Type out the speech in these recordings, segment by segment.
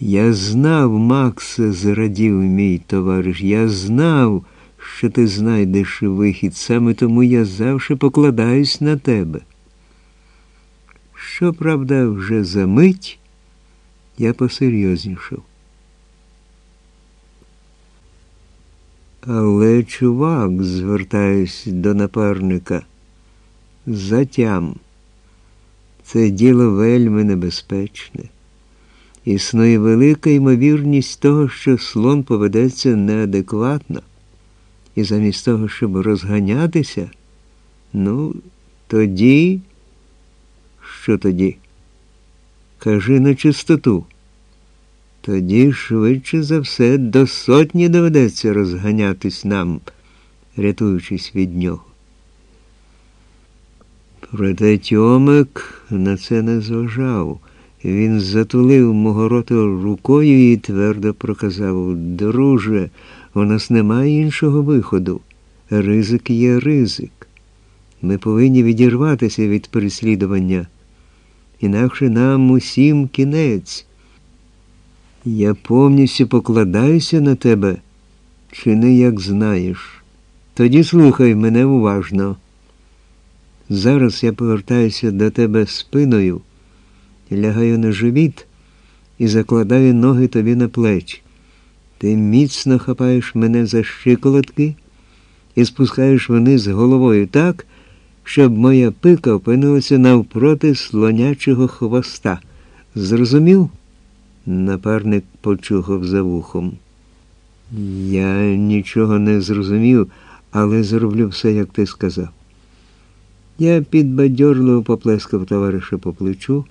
Я знав, Максе, зрадів мій товариш, я знав, що ти знайдеш вихід, саме тому я завжди покладаюсь на тебе. Щоправда, вже за мить я посерйознішав. Але, чувак, звертаюсь до напарника, затям. Це діло вельми небезпечне. Існує велика ймовірність того, що слон поведеться неадекватно. І замість того, щоб розганятися, ну, тоді, що тоді? Кажи на чистоту. Тоді швидше за все до сотні доведеться розганятись нам, рятуючись від нього. Проте Тьомик на це не зважав. Він затулив мого рота рукою і твердо проказав Друже, у нас немає іншого виходу. Ризик є ризик. Ми повинні відірватися від переслідування. Інакше нам усім кінець. Я повністю покладаюся на тебе, чи не як знаєш. Тоді слухай мене уважно. Зараз я повертаюся до тебе спиною, лягаю на живіт і закладаю ноги тобі на плечі. Ти міцно хапаєш мене за щиколотки і спускаєш вниз головою так, щоб моя пика опинилася навпроти слонячого хвоста. Зрозумів? Напарник почухав за вухом. Я нічого не зрозумів, але зроблю все, як ти сказав. Я підбадьорливо поплескав товариша по плечу,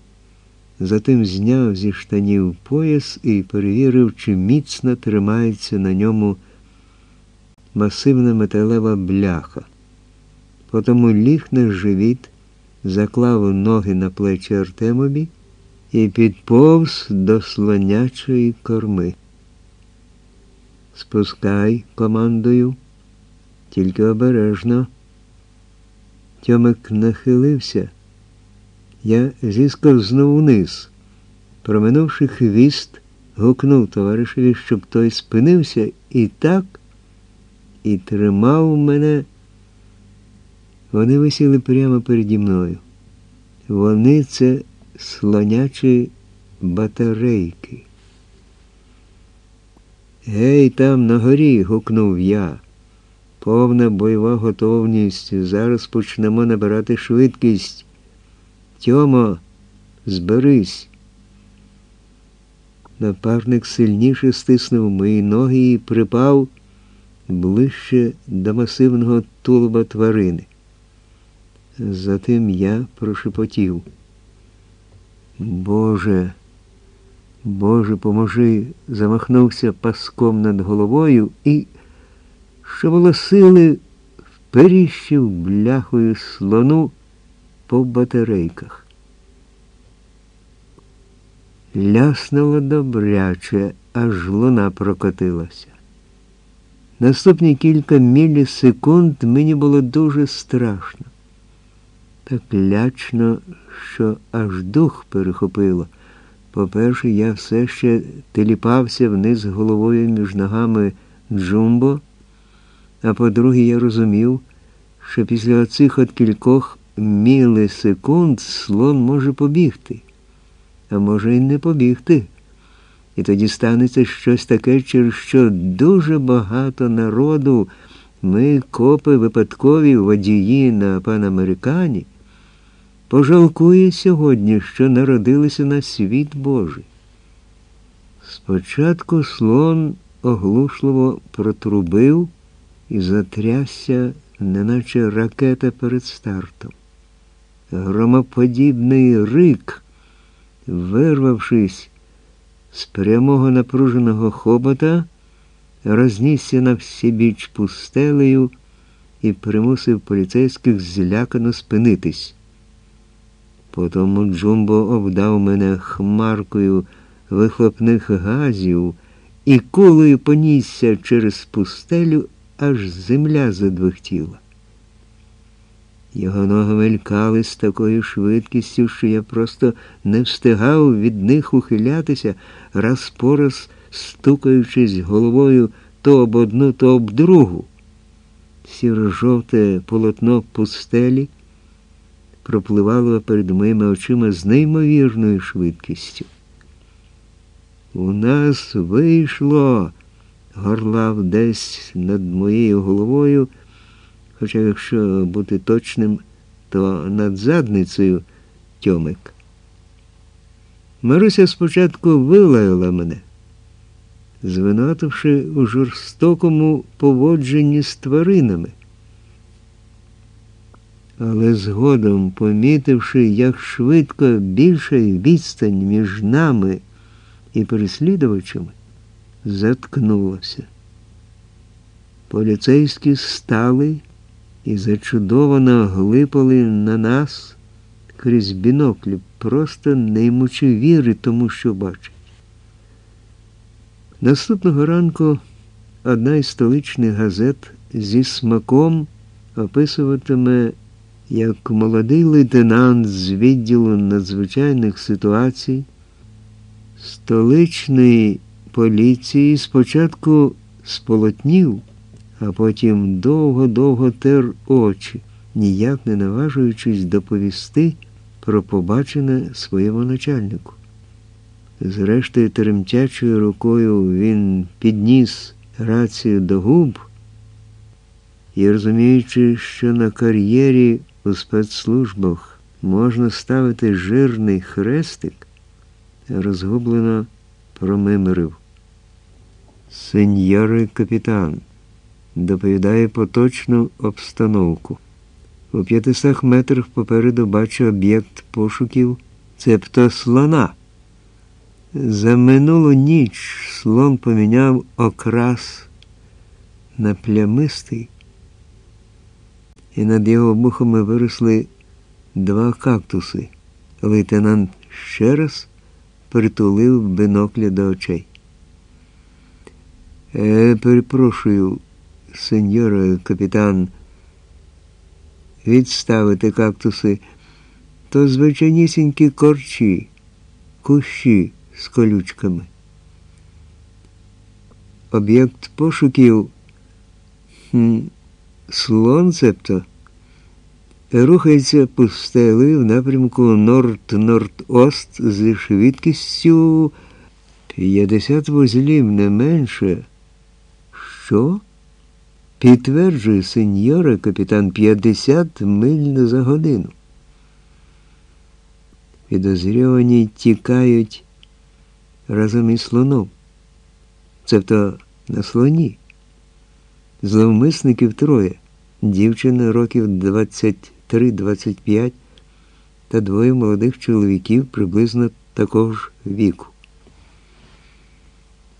затим зняв зі штанів пояс і перевірив, чи міцно тримається на ньому масивна металева бляха. Потому ліг на живіт, заклав ноги на плечі Артемові і підповз до слонячої корми. Спускай командою, тільки обережно. Тьомик нахилився. Я зісковзнув вниз. Проминувши хвіст, гукнув товаришеві, щоб той спинився і так, і тримав мене. Вони висіли прямо переді мною. Вони це слонячі батарейки. Гей, там на горі, гукнув я. Повна бойова готовність. Зараз почнемо набирати швидкість. Тьомо, зберись. Напарник сильніше стиснув мої ноги і припав ближче до масивного тулуба тварини. Затим я прошепотів. Боже, Боже, поможи, замахнувся паском над головою і, що було сили, вперіщив бляхою слону по батарейках. Ляснуло добряче, аж луна прокотилася. Наступні кілька мілісекунд мені було дуже страшно. Так лячно, що аж дух перехопило. По-перше, я все ще теліпався вниз головою між ногами Джумбо, а по-друге, я розумів, що після оцих от кількох мілісекунд слон може побігти, а може й не побігти. І тоді станеться щось таке, через що дуже багато народу, ми, копи випадкові водії на панамерикані, пожалкує сьогодні, що народилися на світ Божий. Спочатку слон оглушливо протрубив і затрясся, неначе ракета перед стартом. Громоподібний рик, вирвавшись з прямого напруженого хобота, рознісся на всібіч пустелею і примусив поліцейських злякано спинитись. Потому Джумбо обдав мене хмаркою вихлопних газів і кулею понісся через пустелю, аж земля задвихтіла. Його ноги мелькали з такою швидкістю, що я просто не встигав від них ухилятися, раз по раз стукаючись головою то об одну, то об другу. Сіро-жовте полотно пустелі пропливало перед моїми очима з неймовірною швидкістю. У нас вийшло, горлав десь над моєю головою, хоча, якщо бути точним, то над задницею Тьомик. Маруся спочатку вилаяла мене, звинувативши у жорстокому поводженні з тваринами. Але згодом, помітивши, як швидко більша відстань між нами і переслідувачами, заткнулася. Поліцейські стали і зачудовано глипали на нас крізь біноклі, просто не ймучи віри тому, що бачать. Наступного ранку одна із столичних газет зі смаком описуватиме, як молодий лейтенант з відділу надзвичайних ситуацій столичної поліції спочатку сполотнів, а потім довго-довго тер очі, ніяк не наважуючись доповісти про побачене своєму начальнику. Зрештою, тремтячою рукою він підніс рацію до губ і, розуміючи, що на кар'єрі у спецслужбах можна ставити жирний хрестик, розгублено промимирив. Сеньори капітан доповідає поточну обстановку. У п'ятисах метрах попереду бачу об'єкт пошуків, цебто слона. За минулу ніч слон поміняв окрас на плямистий, і над його обухами виросли два кактуси. Лейтенант ще раз притулив бинокля до очей. Е, перепрошую, сеньоре капітан, відставити кактуси, то звичайнісінькі корчі, кущі з колючками. Об'єкт пошуків хм, слон цебто рухається пустелею в напрямку норд-норд-ост зі швидкістю 50 вузлів не менше. Що? Підтверджує сеньора капітан 50 миль за годину. Підозрювані тікають разом із слоном, цебто на слоні. Зловмисників троє, дівчина років 23-25 та двоє молодих чоловіків приблизно такого ж віку.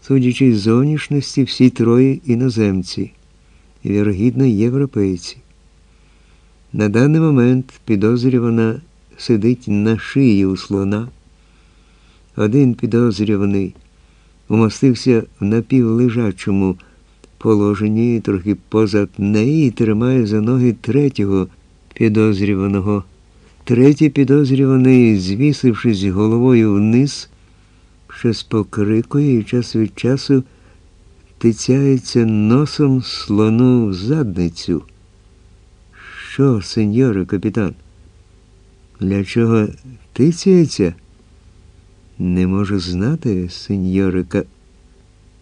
Судячи з зовнішності, всі троє іноземці, вірогідно європейці. На даний момент підозрювана сидить на шиї у слона. Один підозрюваний умостився в напівлежачому положенні трохи позад неї і тримає за ноги третього підозрюваного. Третій підозрюваний, звісившись головою вниз, щось покрикує і час від часу тицяється носом слону в задницю. Що, сеньоре капітан? Для чого тицяється? Не можу знати, сеньоре